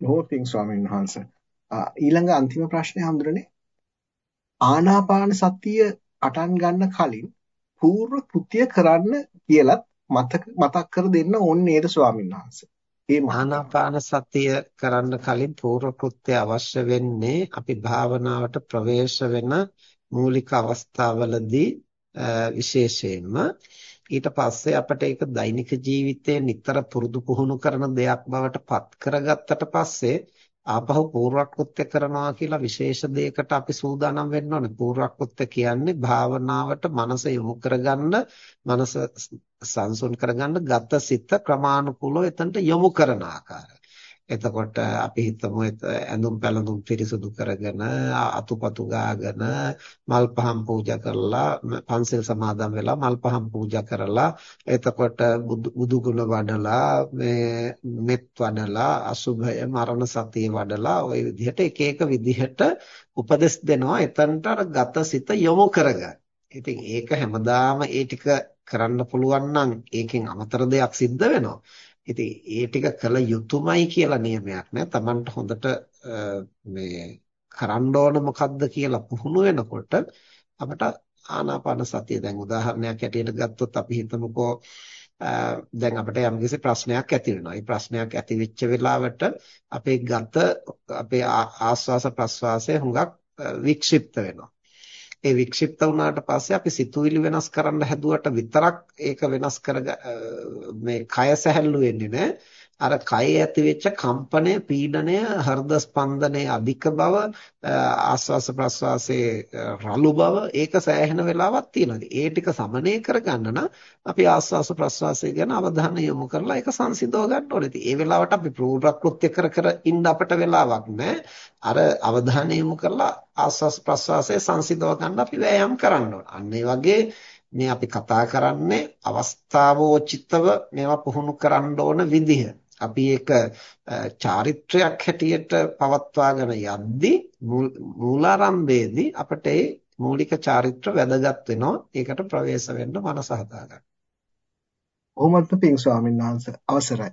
බොහෝ පිං ස්වාමීන් වහන්සේ. ඊළඟ අන්තිම ප්‍රශ්නේ හඳුරන්නේ ආනාපාන සතිය පටන් ගන්න කලින් పూర్ව කෘත්‍ය කරන්න කියලත් මතක මතක් කර දෙන්න ඕනේ නේද ස්වාමීන් වහන්සේ. මේ ආනාපාන සතිය කරන්න කලින් పూర్ව කෘත්‍ය අවශ්‍ය වෙන්නේ අපි භාවනාවට ප්‍රවේශ වෙන මූලික අවස්ථාවලදී විශේෂයෙන්ම ඊට පස්සේ අපිට ඒක දෛනික ජීවිතයේ නිතර පුරුදු පුහුණු කරන දෙයක් බවට පත් කරගත්තට පස්සේ ආපහු පූර්වක්‍ෘත්‍ය කරනවා කියලා විශේෂ දෙයකට අපි සූදානම් වෙන්න ඕනේ. පූර්වක්‍ෘත්‍ය කියන්නේ භාවනාවට මනස යොමු කරගන්න, මනස සංසුන් කරගන්න ගත සිත ක්‍රමානුකූලව එතනට යොමු කරන ආකාරය. එතකොට අපි හිතමු ඇඳුම් පැළඳුම් පිරිසුදු කරගෙන අතුපතු ගාගෙන මල් පහන් පූජා කරලා පන්සල් සමාදන් වෙලා මල් පහන් පූජා කරලා එතකොට බුදු ගුණ වඩලා මේ මෙත් වඩලා අසුභය මරණ සතිය වඩලා ওই විදිහට එක එක විදිහට උපදෙස් දෙනවා එතනට අර ගත සිත යොමු කරගන්න. ඉතින් ඒක හැමදාම ඒ ටික කරන්න පුළුවන් නම් ඒකෙන් අමතර දෙයක් සිද්ධ වෙනවා. ඉතින් ඒ ටික කළ යුතුයමයි කියලා නියමයක් නෑ. Tamanට හොඳට මේ කරන්න ඕන මොකද්ද කියලා පුහුණු වෙනකොට අපට ආනාපාන සතිය දැන් උදාහරණයක් ඇටියට ගත්තොත් අපි හිතමුකෝ දැන් අපිට යම්කිසි ප්‍රශ්නයක් ඇති වෙනවා. ඒ ප්‍රශ්නයක් ඇති වෙච්ච වෙලාවට අපේ ගත අපේ ආස්වාස ප්‍රස්වාසය හුඟක් වික්ෂිප්ත වෙනවා. ඒ වික්ෂිප්ත වුණාට පස්සේ අපි සිතුවිලි වෙනස් කරන්න හැදුවට විතරක් ඒක වෙනස් කර මේ කය සැහැල්ලු වෙන්නේ නැහැ. අර කයේ ඇති වෙච්ච කම්පනය, පීඩනය, හෘද ස්පන්දනයේ අධික බව, ආස්වාස ප්‍රස්වාසයේ රළු බව ඒක සෑහෙන වෙලාවක් තියෙනවා. ඒ ටික සමනය කරගන්න නම් අපි ආස්වාස ප්‍රස්වාසය ගැන අවධානය යොමු කරලා ඒක සංසිඳව ගන්න ඕනේ. ඉතින් ඒ වෙලාවට අපි ප්‍රකෘත්‍ය කර කර ඉන්න අපට වෙලාවක් නැහැ. අර අවධානය යොමු කරලා ආස්වාස ප්‍රස්වාසය සංසිඳව ගන්න අපි වෑයම් කරන්න ඕන. අන්න ඒ වගේ මේ අපි කතා කරන්නේ අවස්ථාවෝචිතව මේවා පුහුණු කරන්න ඕන විදිහ. අපි ඒක චාරිත්‍රයක් හැටියට පවත්වාගෙන යද්දී මූලාරම්භයේදී අපිට ඒ මූලික චාරිත්‍ර වැදගත් වෙනවා. ඒකට ප්‍රවේශ වෙන්න මනස හදාගන්න. ඕමත්ම පිං ස්වාමීන් වහන්සේ අවසරයි.